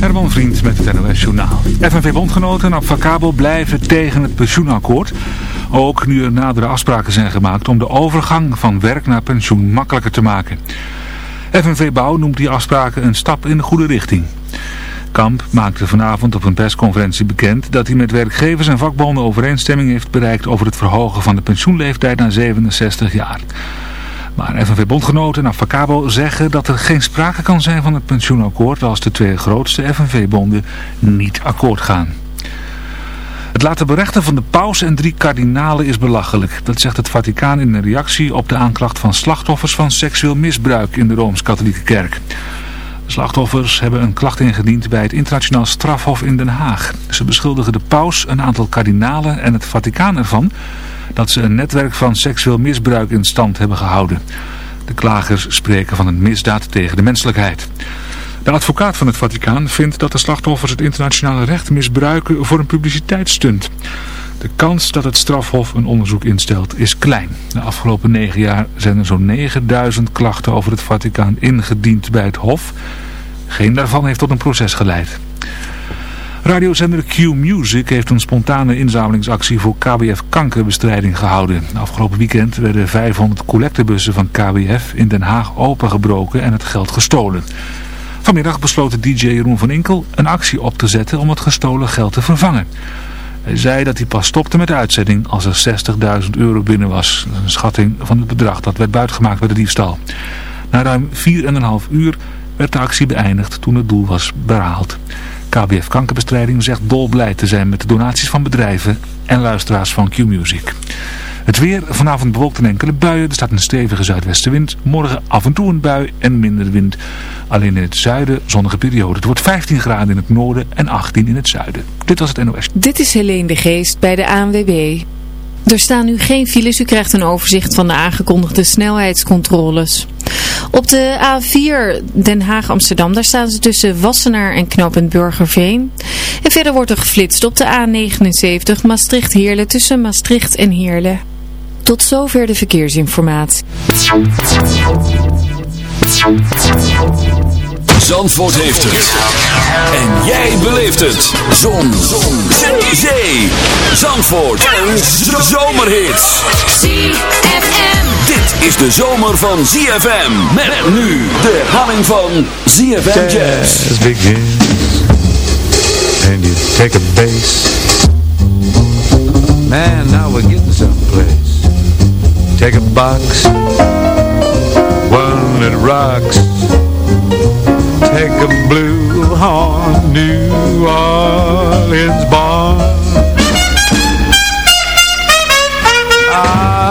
Herman Vriend met het NOS Journaal. FNV-bondgenoten en Abfacabo blijven tegen het pensioenakkoord. Ook nu er nadere afspraken zijn gemaakt om de overgang van werk naar pensioen makkelijker te maken. FNV Bouw noemt die afspraken een stap in de goede richting. Kamp maakte vanavond op een persconferentie bekend dat hij met werkgevers en vakbonden overeenstemming heeft bereikt over het verhogen van de pensioenleeftijd naar 67 jaar. Maar FNV-bondgenoten en Avacabo zeggen dat er geen sprake kan zijn van het pensioenakkoord als de twee grootste FNV-bonden niet akkoord gaan. Het laten berechten van de paus en drie kardinalen is belachelijk. Dat zegt het Vaticaan in een reactie op de aanklacht van slachtoffers van seksueel misbruik in de Rooms-Katholieke Kerk. De slachtoffers hebben een klacht ingediend bij het internationaal strafhof in Den Haag. Ze beschuldigen de paus, een aantal kardinalen en het Vaticaan ervan dat ze een netwerk van seksueel misbruik in stand hebben gehouden. De klagers spreken van een misdaad tegen de menselijkheid. De advocaat van het Vaticaan vindt dat de slachtoffers het internationale recht misbruiken voor een publiciteitsstunt. De kans dat het strafhof een onderzoek instelt is klein. De afgelopen negen jaar zijn er zo'n 9000 klachten over het Vaticaan ingediend bij het hof. Geen daarvan heeft tot een proces geleid. Radiozender Q-Music heeft een spontane inzamelingsactie voor KBF kankerbestrijding gehouden. Afgelopen weekend werden 500 collectebussen van KBF in Den Haag opengebroken en het geld gestolen. Vanmiddag besloot DJ Jeroen van Inkel een actie op te zetten om het gestolen geld te vervangen. Hij zei dat hij pas stopte met de uitzending als er 60.000 euro binnen was. Een schatting van het bedrag dat werd buitgemaakt bij de diefstal. Na ruim 4,5 uur werd de actie beëindigd toen het doel was behaald. KBF Kankerbestrijding zegt dolblij te zijn met de donaties van bedrijven en luisteraars van Q-Music. Het weer, vanavond bewolkt en enkele buien. Er staat een stevige zuidwestenwind. Morgen af en toe een bui en minder wind. Alleen in het zuiden zonnige periode. Het wordt 15 graden in het noorden en 18 in het zuiden. Dit was het NOS. Dit is Helene de Geest bij de ANWB. Er staan nu geen files. U krijgt een overzicht van de aangekondigde snelheidscontroles. Op de A4 Den Haag-Amsterdam, daar staan ze tussen Wassenaar en knooppunt Burgerveen. En verder wordt er geflitst op de A79 Maastricht-Heerlen tussen Maastricht en Heerlen. Tot zover de verkeersinformatie. Zandvoort heeft het. En jij beleeft het. Zon. Zon. Zee. Zandvoort. En zomerhits. ZFM. Dit is de zomer van ZFM. Met nu de herhaling van ZFM Jazz. Jazz begins. And you take a bass. Man, now we're getting someplace. Take a box. One that rocks. Take a blue horn, New Orleans barn.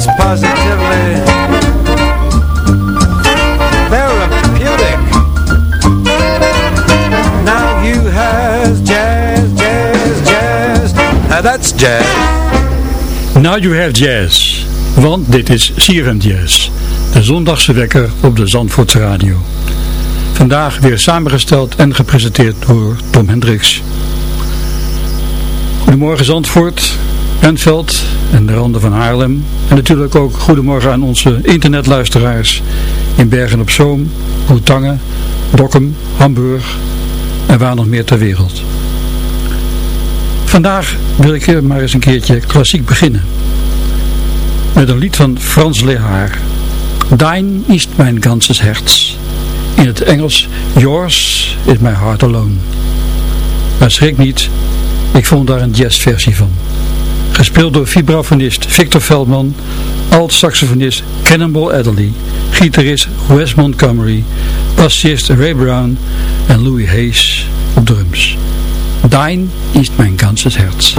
That's positively therapeutic. Now you have jazz, jazz, jazz. Now that's jazz. Now you have jazz. Want dit is CFM Jazz. De zondagse wekker op de Zandvoortse Radio. Vandaag weer samengesteld en gepresenteerd door Tom Hendricks. Goedemorgen Zandvoort, Benveld en de randen van Haarlem. En natuurlijk ook goedemorgen aan onze internetluisteraars in Bergen op Zoom, Hoetangen, Dokkum, Hamburg en waar nog meer ter wereld. Vandaag wil ik maar eens een keertje klassiek beginnen. Met een lied van Frans Lehaar. Dein ist mein ganzes Herz. In het Engels, Yours is my heart alone. Maar schrik niet, ik vond daar een jazzversie van. Gespeeld door vibrafonist Victor Veldman, alt-saxofonist Cannonball Adderley, gitarist Wes Montgomery, bassist Ray Brown en Louis Hayes op drums. Dein ist mein ganzes Herz.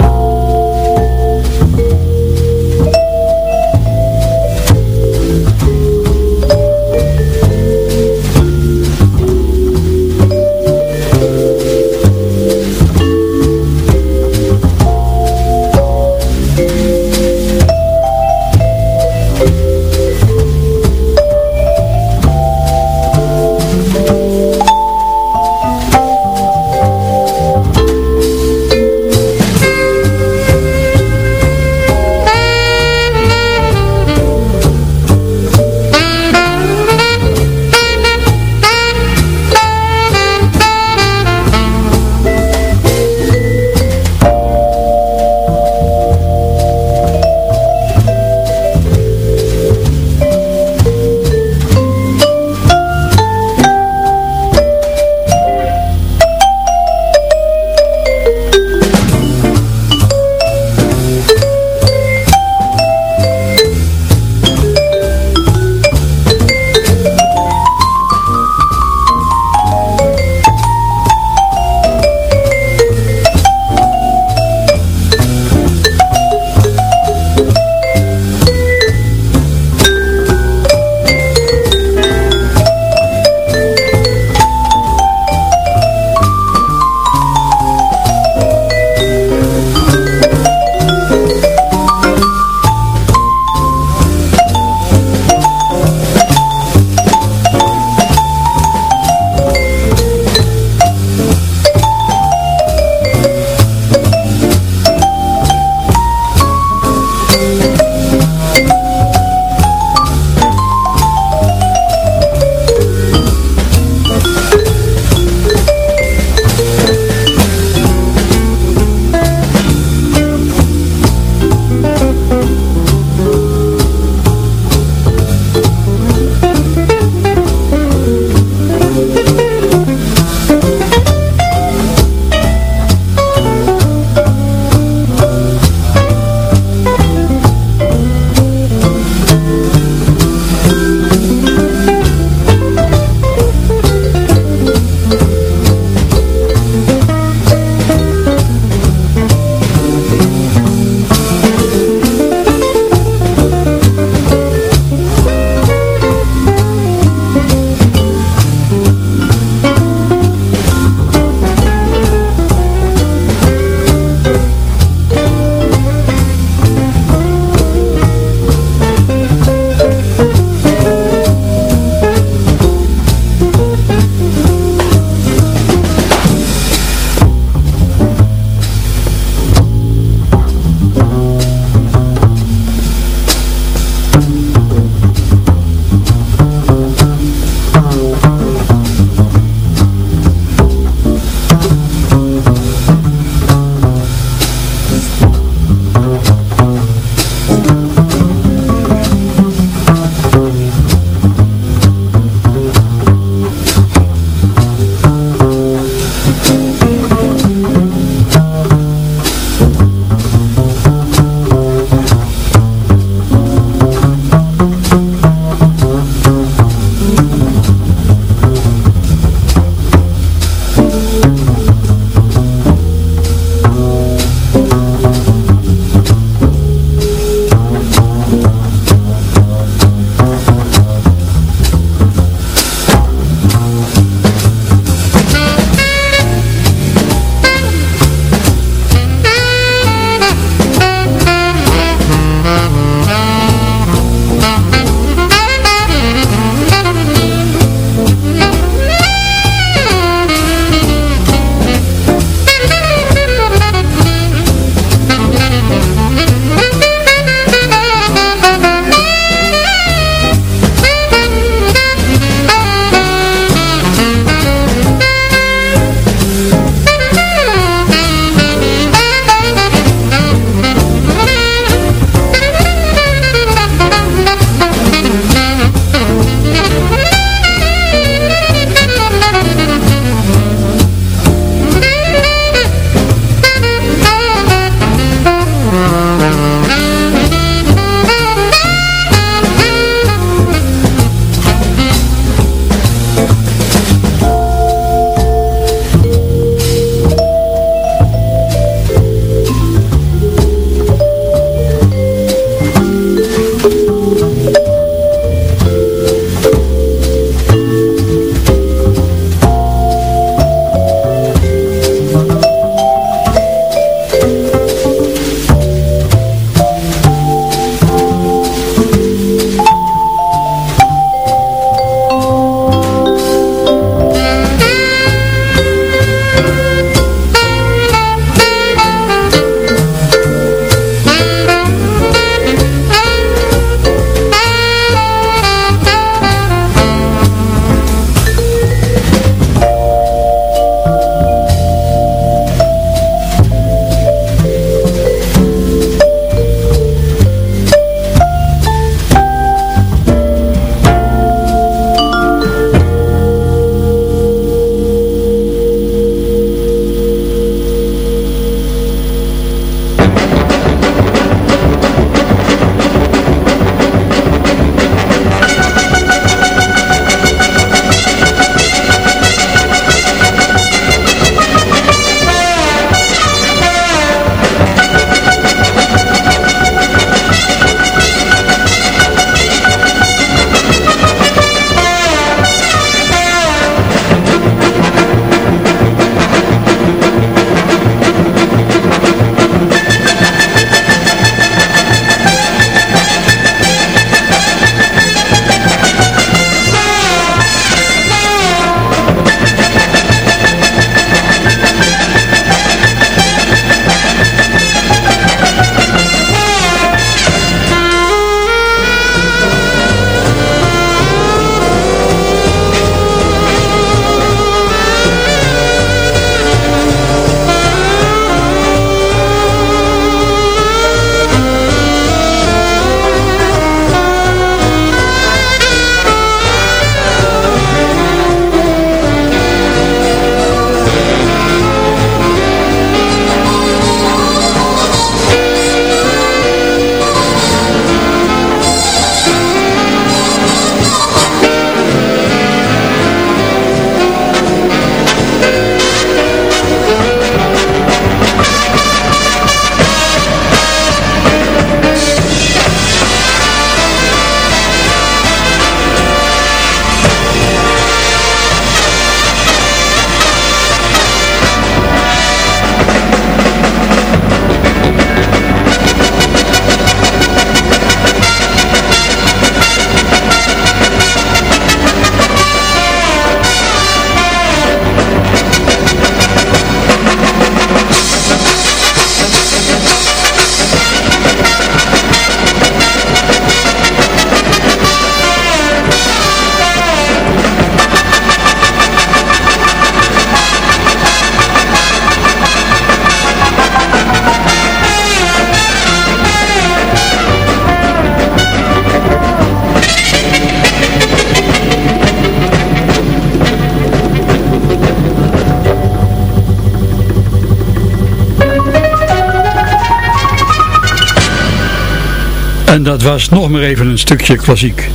En dat was nog maar even een stukje klassiek.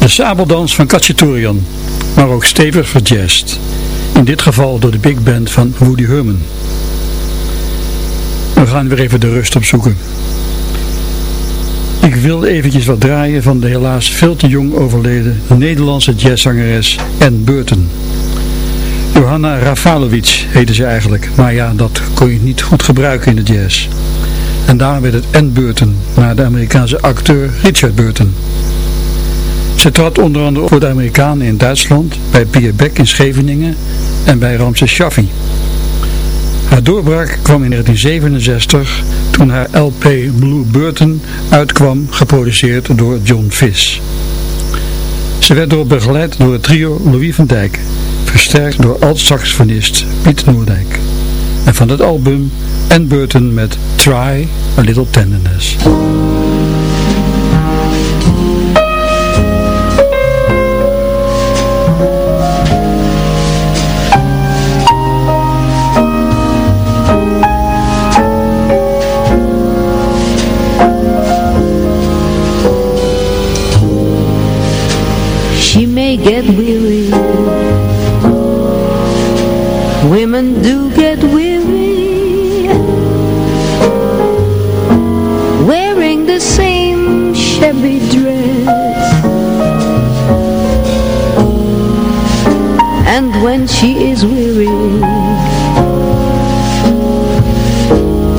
De sabeldans van Cacciatorian, maar ook stevig verjazzed. In dit geval door de big band van Woody Herman. We gaan weer even de rust opzoeken. Ik wil eventjes wat draaien van de helaas veel te jong overleden Nederlandse jazzzangeres Anne Burton. Johanna Rafalovic heette ze eigenlijk, maar ja, dat kon je niet goed gebruiken in de jazz. En daarom werd het Anne Burton, naar de Amerikaanse acteur Richard Burton. Ze trad onder andere voor de Amerikanen in Duitsland, bij Pierre Beck in Scheveningen en bij Ramses Shaffi. Haar doorbraak kwam in 1967 toen haar LP Blue Burton uitkwam, geproduceerd door John Fish. Ze werd door begeleid door het trio Louis van Dijk, versterkt door alt-saxofonist Piet Noordijk. En van het album Anne Burton met Try a Little Tenderness.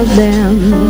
about them.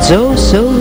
It's oh so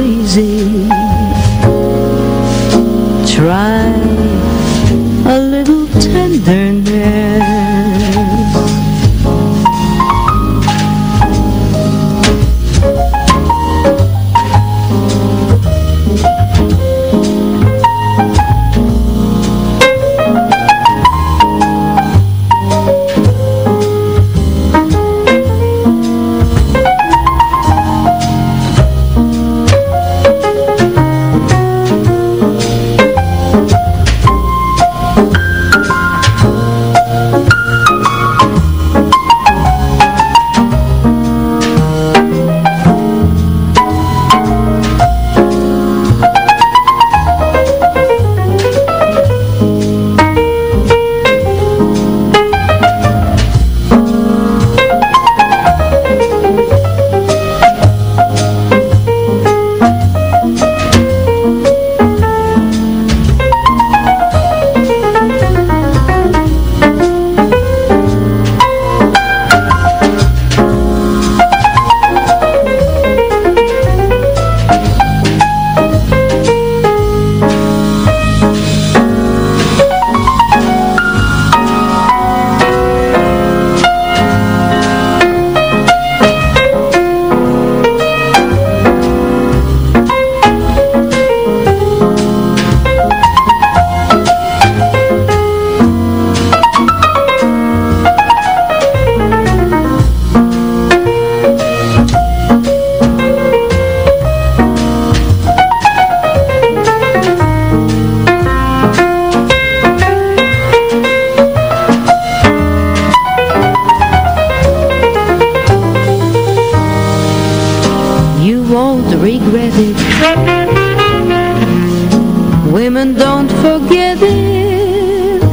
Women don't forget it.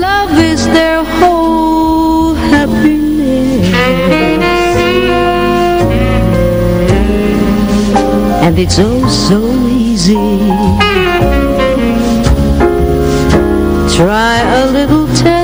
Love is their whole happiness. And it's oh so easy. Try a little it's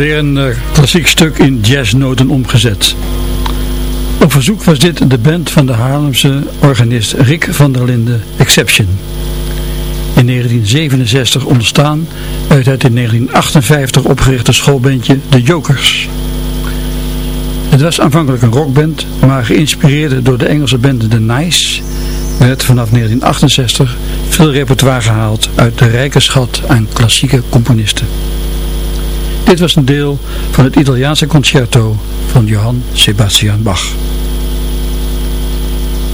Alweer een uh, klassiek stuk in jazznoten omgezet. Op verzoek was dit de band van de Haarlemse organist Rick van der Linden Exception. In 1967 ontstaan uit het in 1958 opgerichte schoolbandje The Jokers. Het was aanvankelijk een rockband, maar geïnspireerd door de Engelse band The Nice werd vanaf 1968 veel repertoire gehaald uit de rijke schat aan klassieke componisten. Dit was een deel van het Italiaanse concerto van Johann Sebastian Bach.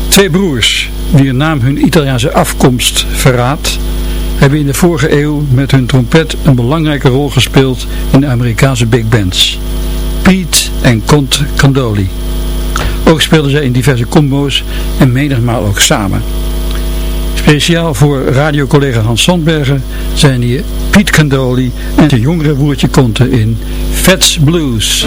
Twee broers, wier naam hun Italiaanse afkomst verraadt, hebben in de vorige eeuw met hun trompet een belangrijke rol gespeeld in de Amerikaanse big bands. Pete en Cont Candoli. Ook speelden zij in diverse combo's en menigmaal ook samen. Speciaal voor radiocollega Hans Sandbergen zijn hier Piet Candoli en zijn jongere broertje Conte in Fats Blues.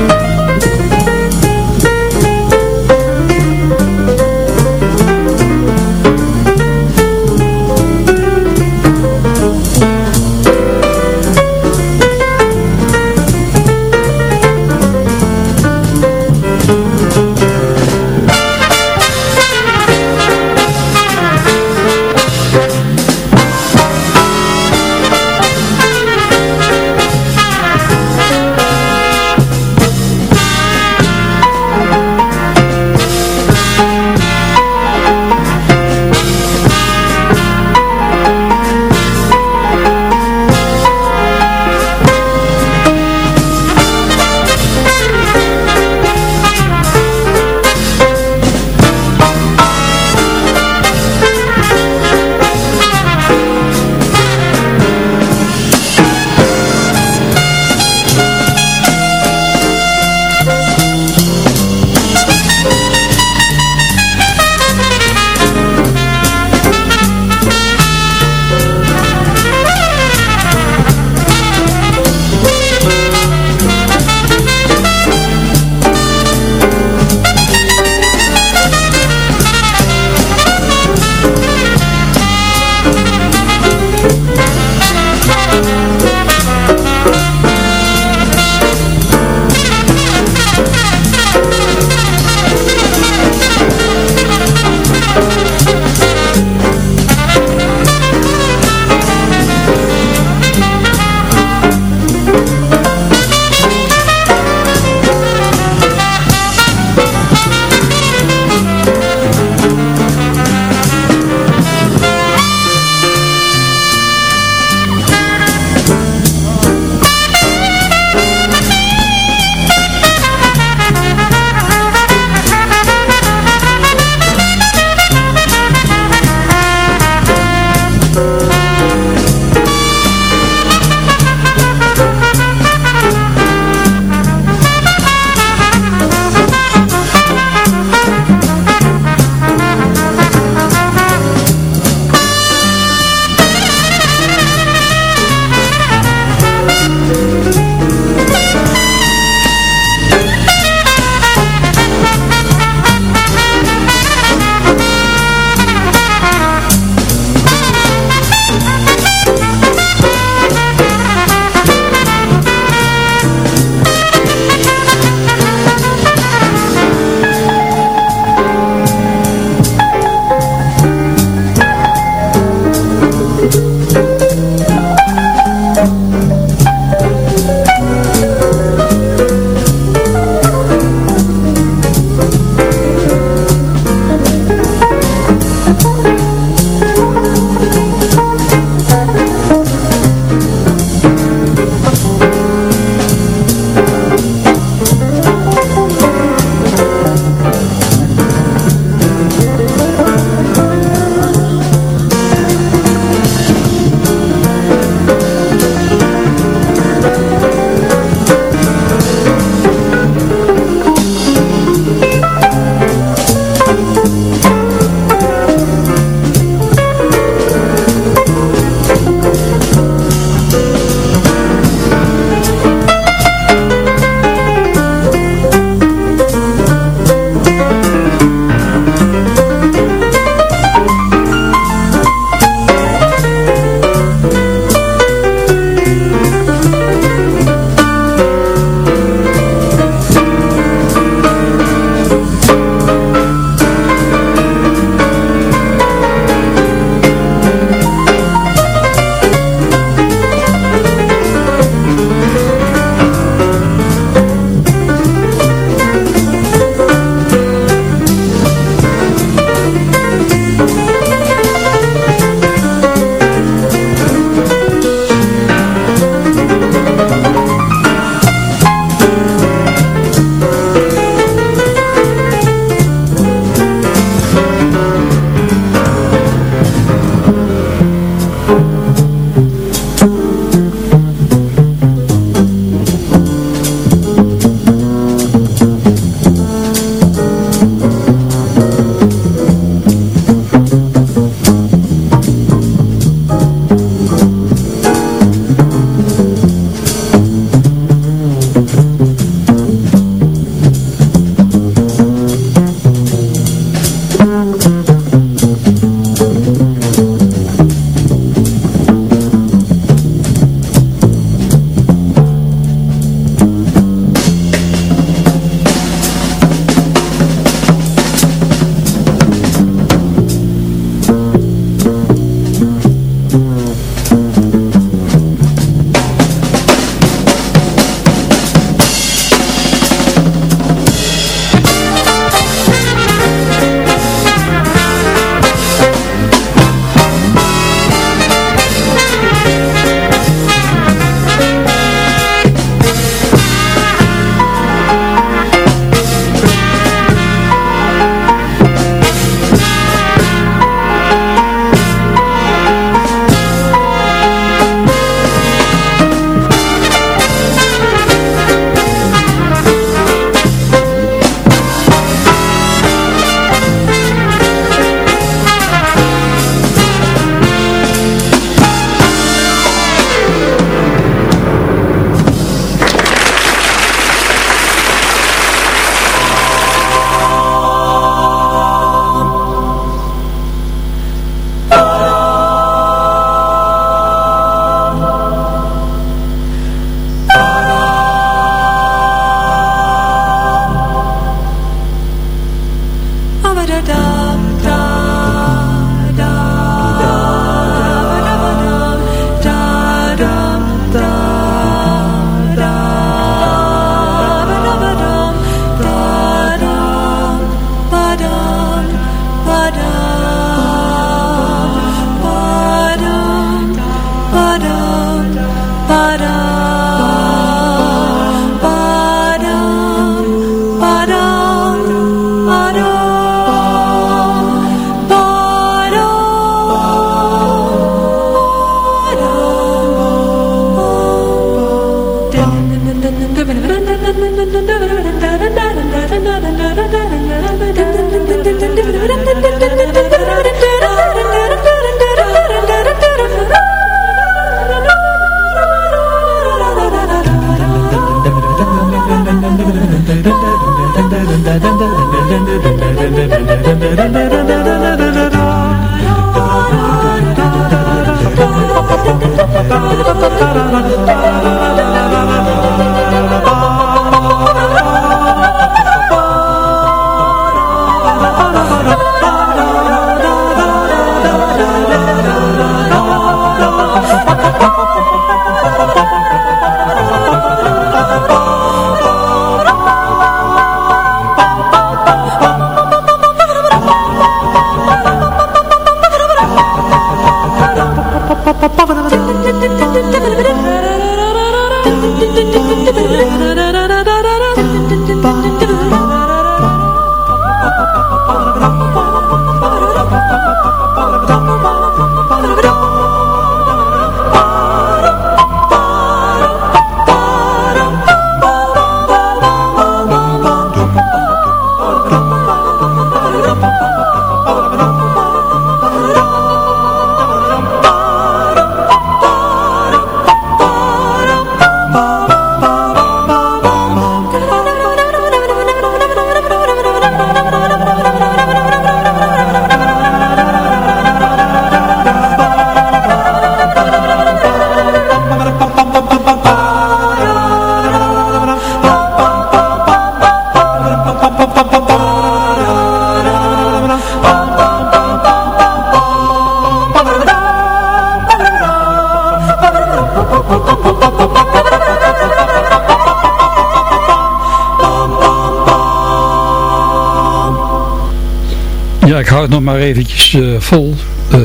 Maar eventjes uh, vol. Uh,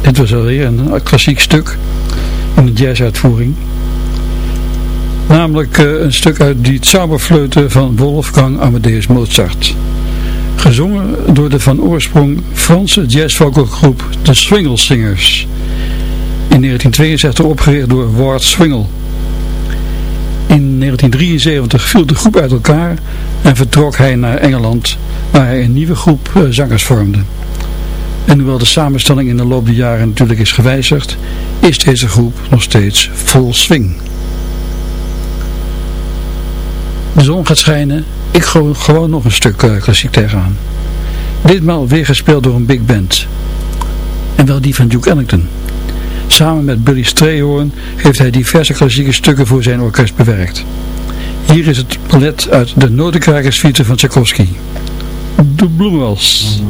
dit was alweer een klassiek stuk in de jazzuitvoering. Namelijk uh, een stuk uit die Zauberfleuten van Wolfgang Amadeus Mozart. Gezongen door de van oorsprong Franse jazzvogelgroep de Swingle Singers. In 1962 opgericht door Ward Swingle. In 1973 viel de groep uit elkaar en vertrok hij naar Engeland waar hij een nieuwe groep uh, zangers vormde. En hoewel de samenstelling in de loop der jaren natuurlijk is gewijzigd, is deze groep nog steeds vol swing. De zon gaat schijnen, ik gooi gewoon nog een stuk uh, klassiek tegenaan. Ditmaal weer gespeeld door een big band. En wel die van Duke Ellington. Samen met Billy Strayhorn heeft hij diverse klassieke stukken voor zijn orkest bewerkt. Hier is het ballet uit de Notenkrakerssuite van Tchaikovsky. De Bloemels.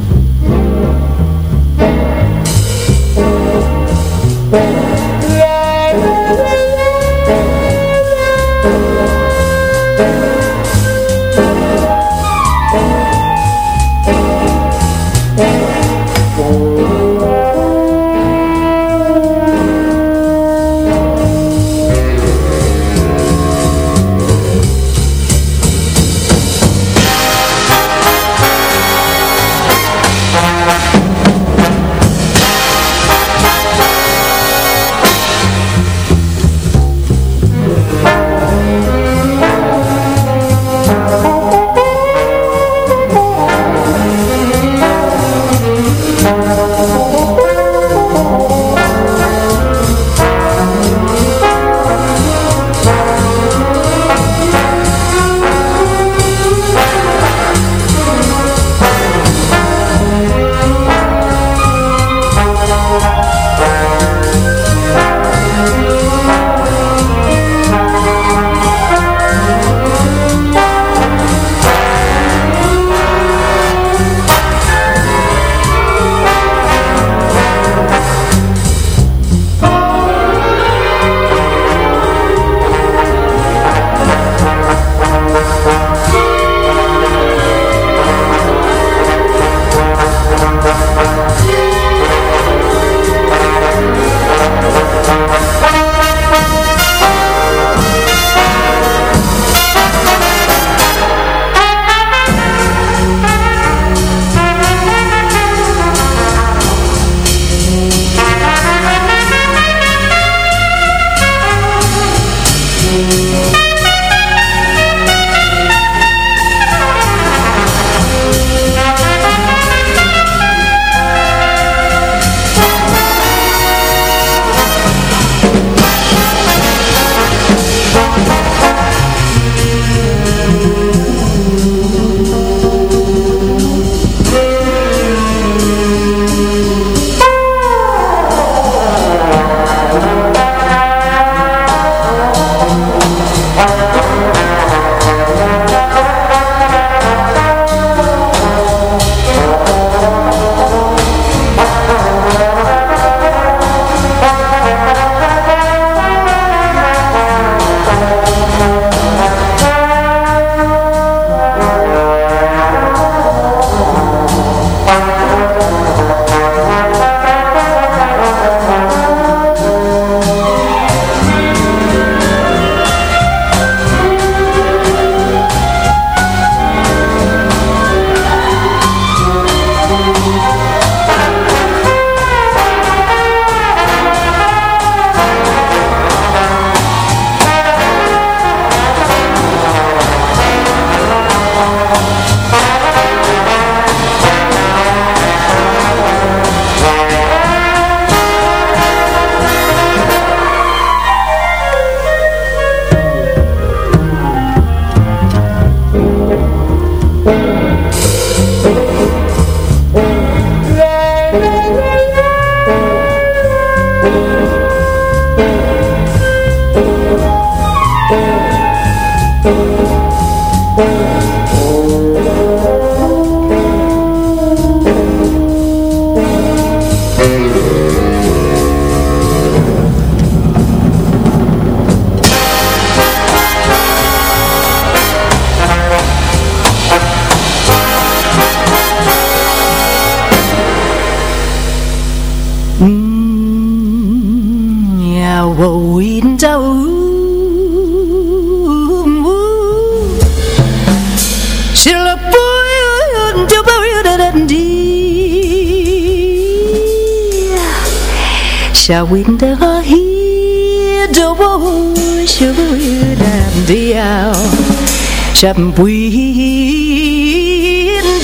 chậm quý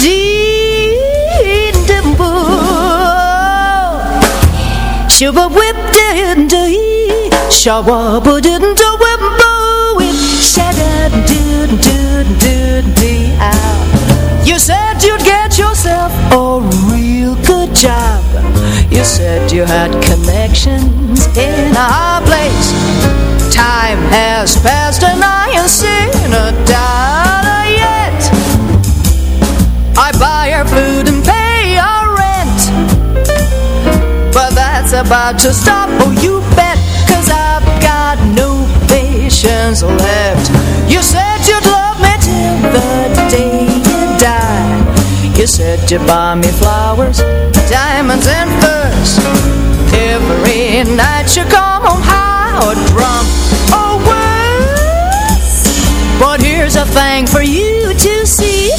đến đêm bờ Chưa bao whip đến đây Sao bỏ bờ đến đâu whip bờ whip Said You said you'd get yourself a real good job. You said you had connections in a place. Time has passed and about to stop, oh you bet Cause I've got no patience left. You said you'd love me till the day you die. You said you'd buy me flowers diamonds and furs. Every night you come home high or drunk. Oh, or worse But here's a thing for you to see.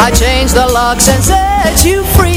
I changed the locks and set you free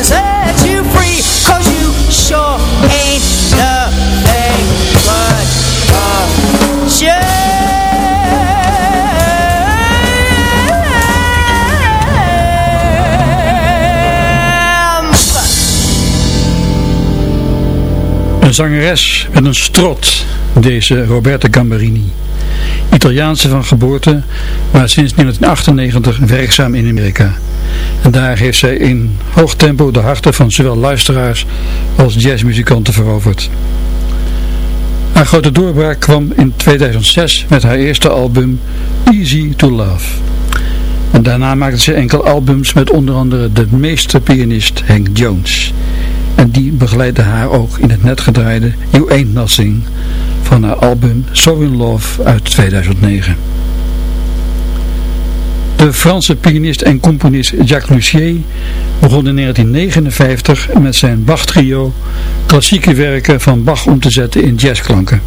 set you free Cause you sure ain't Een zangeres met een strot, deze Roberta Gambarini. Italiaanse van geboorte, maar sinds 1998 werkzaam in Amerika. En daar heeft zij in hoog tempo de harten van zowel luisteraars als jazzmuzikanten veroverd. Haar grote doorbraak kwam in 2006 met haar eerste album Easy to Love. Daarna maakte ze enkel albums met onder andere de meesterpianist Hank Jones. En die begeleidde haar ook in het net gedraaide You Ain't Nothing van haar album So In Love uit 2009. De Franse pianist en componist Jacques Lussier begon in 1959 met zijn Bach-trio klassieke werken van Bach om te zetten in jazzklanken.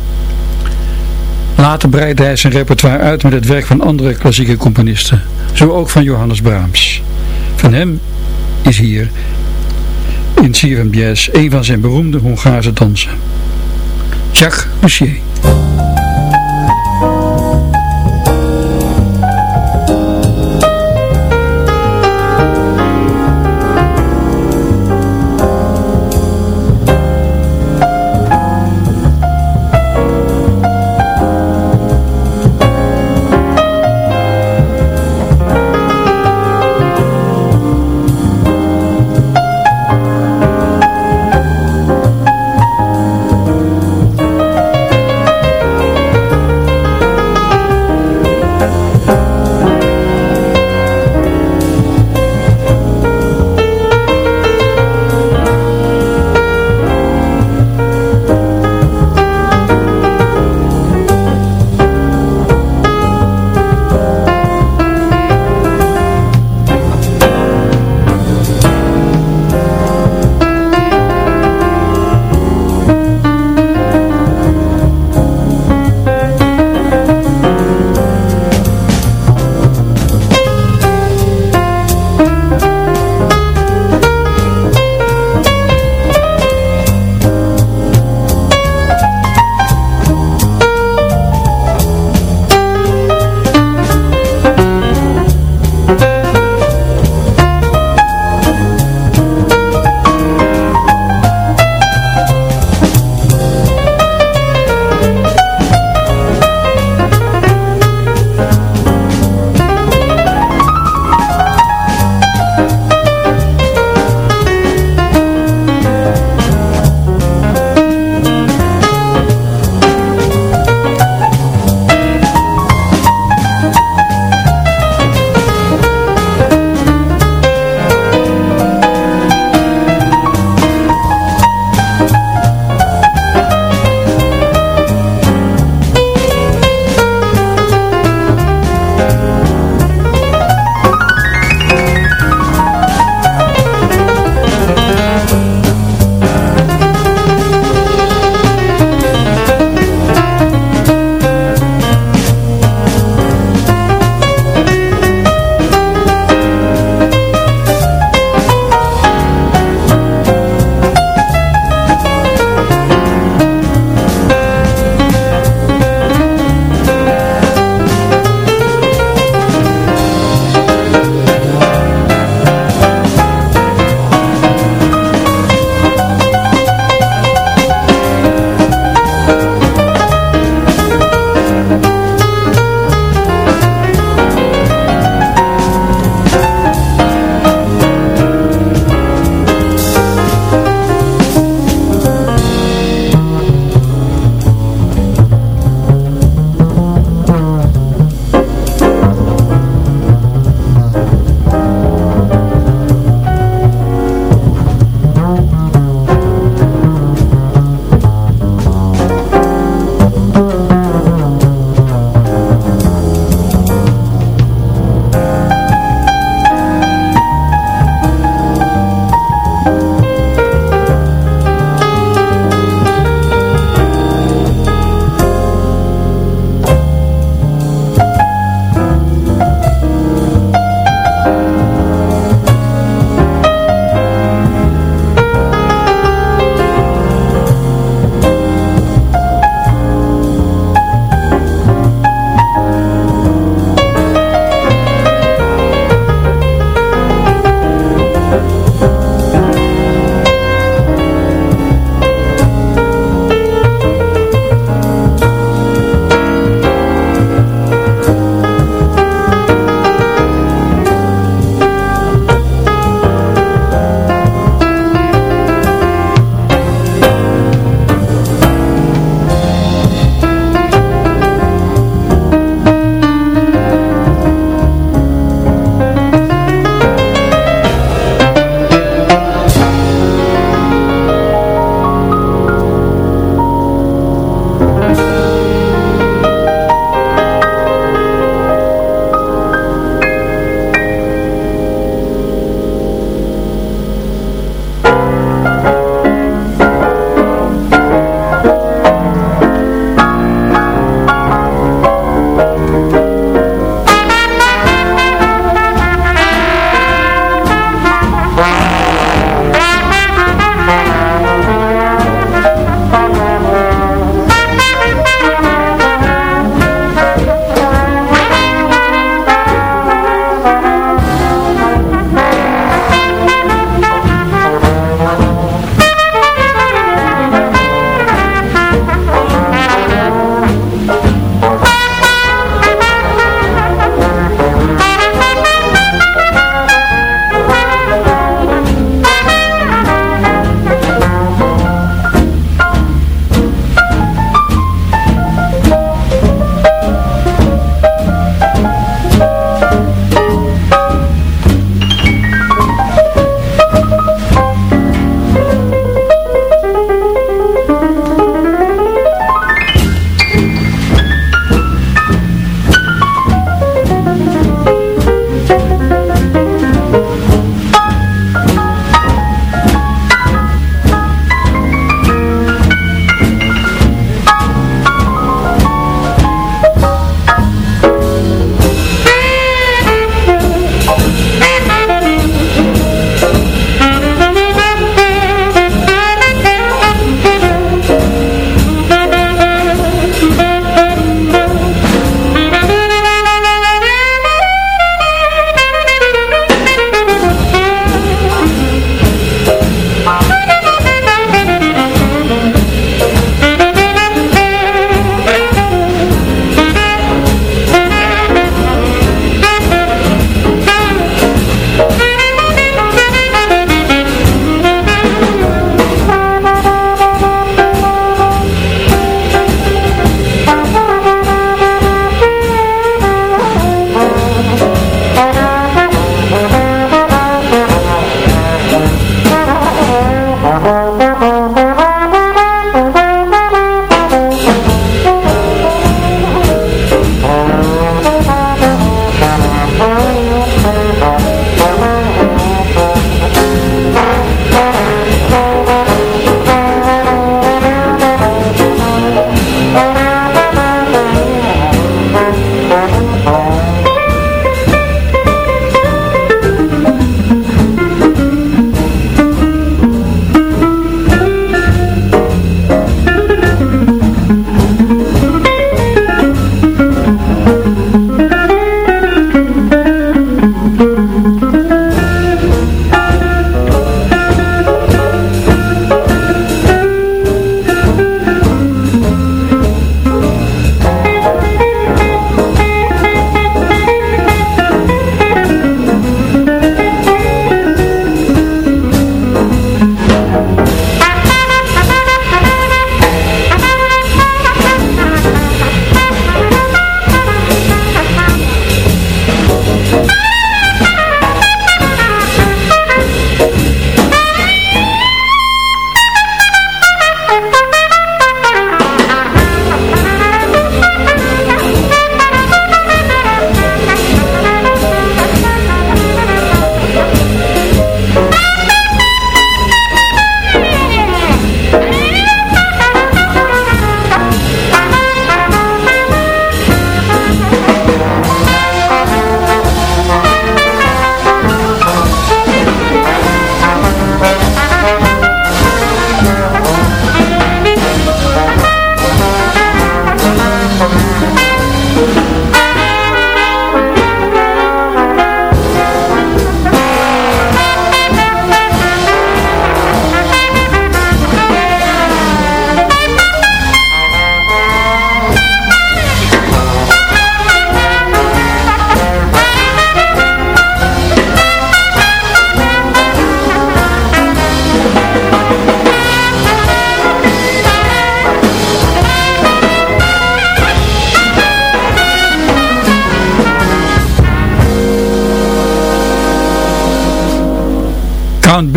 Later breidde hij zijn repertoire uit met het werk van andere klassieke componisten, zo ook van Johannes Brahms. Van hem is hier in CFM Jazz een van zijn beroemde Hongaarse dansen. Jacques Lussier.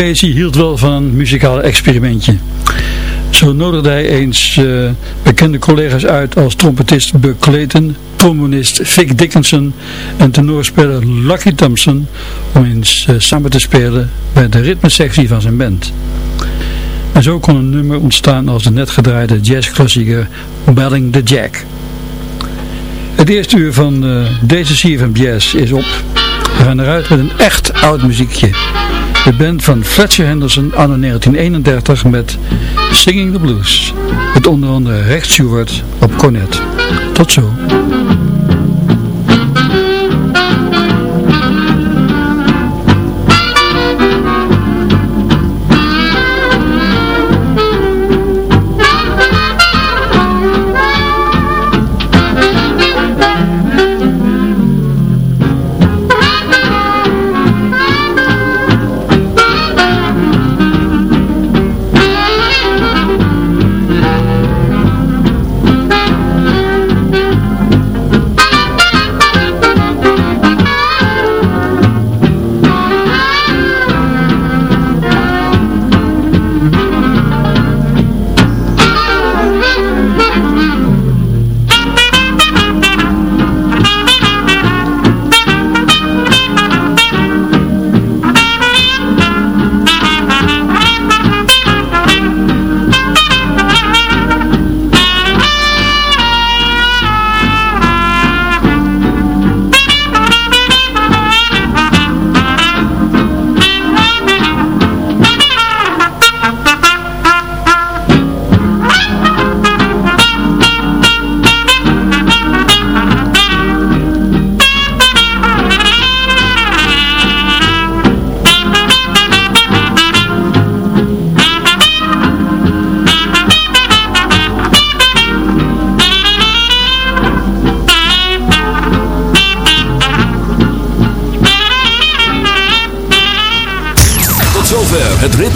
Basie hield wel van een muzikale experimentje. Zo nodigde hij eens uh, bekende collega's uit als trompetist Buck Clayton, trombonist Vic Dickinson en tenorspeler Lucky Thompson om eens uh, samen te spelen bij de ritmesectie van zijn band. En zo kon een nummer ontstaan als de net gedraaide jazzklassieker Belling the Jack. Het eerste uur van uh, deze CFM Jazz is op. We gaan eruit met een echt oud muziekje. De band van Fletcher Henderson anno 1931 met Singing the Blues. Met onder andere Rex Stewart op cornet. Tot zo.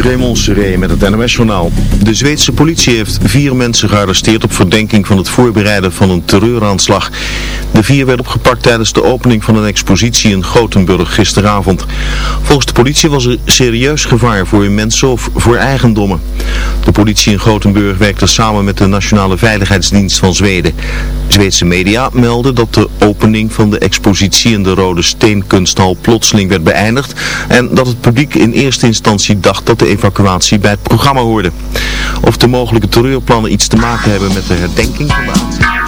Raymond Seré met het NOS-journaal. De Zweedse politie heeft vier mensen gearresteerd op verdenking van het voorbereiden van een terreuraanslag. De vier werden opgepakt tijdens de opening van een expositie in Gothenburg gisteravond. Volgens de politie was er serieus gevaar voor mensen of voor eigendommen. De politie in Gothenburg werkte samen met de Nationale Veiligheidsdienst van Zweden. Zweedse media melden dat de opening van de expositie in de Rode Steenkunsthal plotseling werd beëindigd en dat het publiek in eerste instantie dacht dat de evacuatie bij het programma hoorde. Of de mogelijke terreurplannen iets te maken hebben met de herdenking van de.